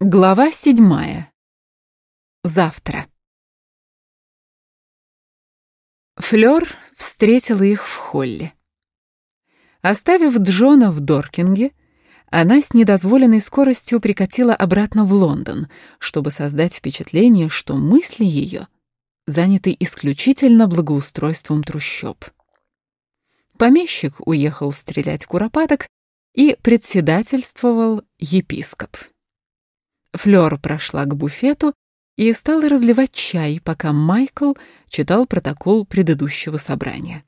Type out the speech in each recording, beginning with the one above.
Глава седьмая. Завтра. Флёр встретила их в холле. Оставив Джона в Доркинге, она с недозволенной скоростью прикатила обратно в Лондон, чтобы создать впечатление, что мысли ее заняты исключительно благоустройством трущоб. Помещик уехал стрелять куропаток, и председательствовал епископ. Флёр прошла к буфету и стала разливать чай, пока Майкл читал протокол предыдущего собрания.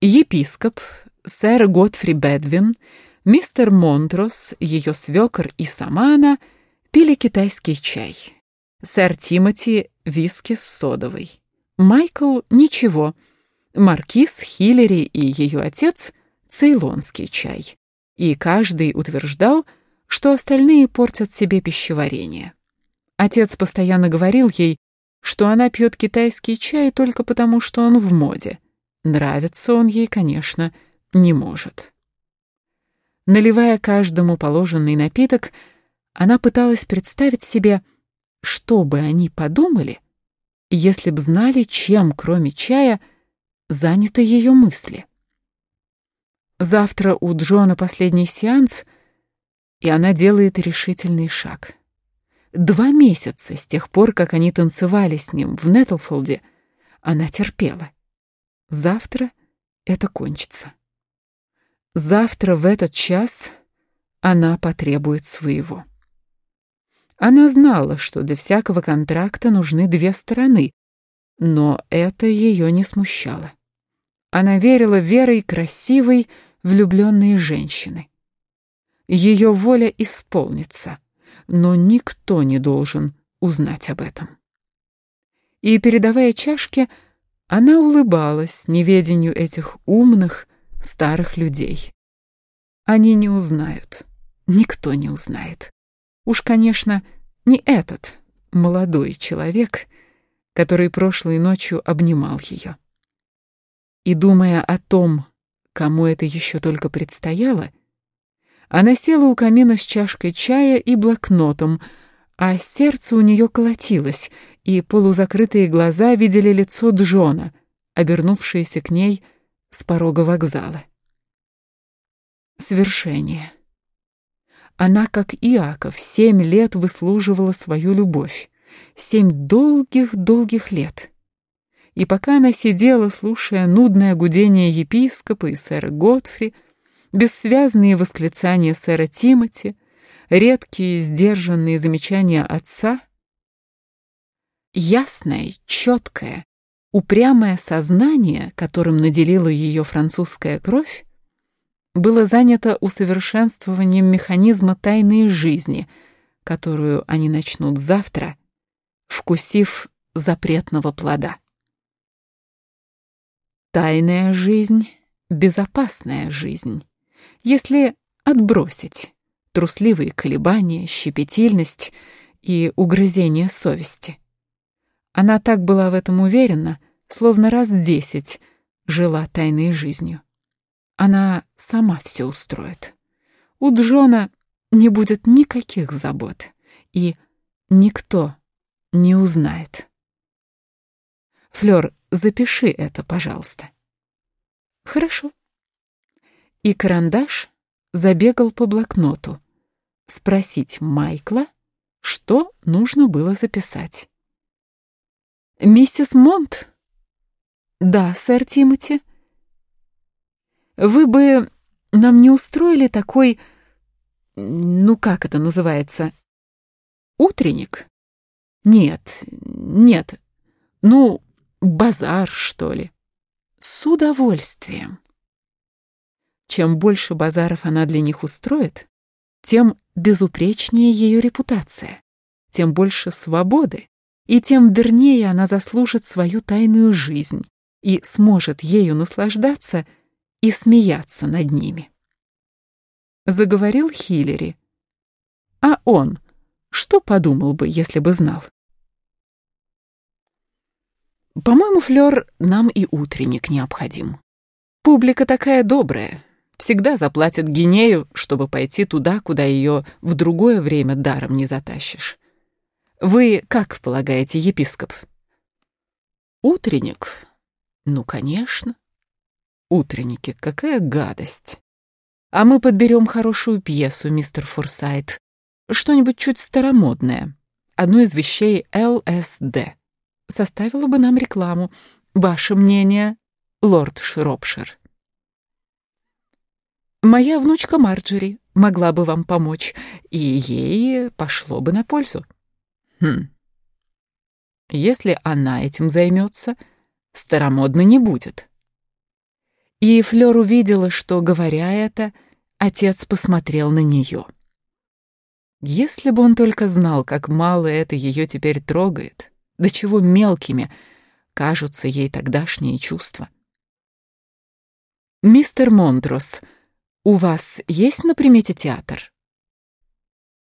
Епископ, сэр Готфри Бедвин, мистер Монтрос, ее свекор и сама она пили китайский чай. Сэр Тимоти — виски с содовой. Майкл — ничего. Маркиз, Хиллери и ее отец — цейлонский чай и каждый утверждал, что остальные портят себе пищеварение. Отец постоянно говорил ей, что она пьет китайский чай только потому, что он в моде. Нравится он ей, конечно, не может. Наливая каждому положенный напиток, она пыталась представить себе, что бы они подумали, если б знали, чем, кроме чая, заняты ее мысли. Завтра у Джона последний сеанс, и она делает решительный шаг. Два месяца с тех пор, как они танцевали с ним в Нетлфолде, она терпела. Завтра это кончится. Завтра в этот час она потребует своего. Она знала, что для всякого контракта нужны две стороны, но это ее не смущало. Она верила верой красивой, влюбленные женщины. Ее воля исполнится, но никто не должен узнать об этом. И, передавая чашки, она улыбалась неведению этих умных, старых людей. Они не узнают, никто не узнает. Уж, конечно, не этот молодой человек, который прошлой ночью обнимал ее. И, думая о том, кому это еще только предстояло, она села у камина с чашкой чая и блокнотом, а сердце у нее колотилось, и полузакрытые глаза видели лицо Джона, обернувшееся к ней с порога вокзала. Свершение. Она, как Иаков, семь лет выслуживала свою любовь. Семь долгих-долгих лет. И пока она сидела, слушая нудное гудение епископа и сэра Готфри, бессвязные восклицания сэра Тимоти, редкие сдержанные замечания отца, ясное, четкое, упрямое сознание, которым наделила ее французская кровь, было занято усовершенствованием механизма тайной жизни, которую они начнут завтра, вкусив запретного плода. Тайная жизнь — безопасная жизнь, если отбросить трусливые колебания, щепетильность и угрызение совести. Она так была в этом уверена, словно раз десять жила тайной жизнью. Она сама все устроит. У Джона не будет никаких забот, и никто не узнает. Флёр, запиши это, пожалуйста. Хорошо. И карандаш забегал по блокноту. Спросить Майкла, что нужно было записать. «Миссис Монт?» «Да, сэр Тимоти». «Вы бы нам не устроили такой... Ну, как это называется? Утренник?» «Нет, нет. Ну, Базар, что ли? С удовольствием. Чем больше базаров она для них устроит, тем безупречнее ее репутация, тем больше свободы, и тем вернее она заслужит свою тайную жизнь и сможет ею наслаждаться и смеяться над ними. Заговорил Хиллери. А он что подумал бы, если бы знал? По-моему, Флёр, нам и утренник необходим. Публика такая добрая, всегда заплатит гинею, чтобы пойти туда, куда ее в другое время даром не затащишь. Вы как полагаете, епископ? Утренник? Ну, конечно. Утренники, какая гадость. А мы подберем хорошую пьесу, мистер Форсайт. Что-нибудь чуть старомодное. Одну из вещей ЛСД. Составила бы нам рекламу. Ваше мнение, лорд Шропшир? Моя внучка Марджери могла бы вам помочь, и ей пошло бы на пользу. Хм. Если она этим займется, старомодно не будет. И Флёр увидела, что, говоря это, отец посмотрел на нее. Если бы он только знал, как мало это ее теперь трогает, до чего мелкими кажутся ей тогдашние чувства. «Мистер Монтрос», «У вас есть на примете театр?»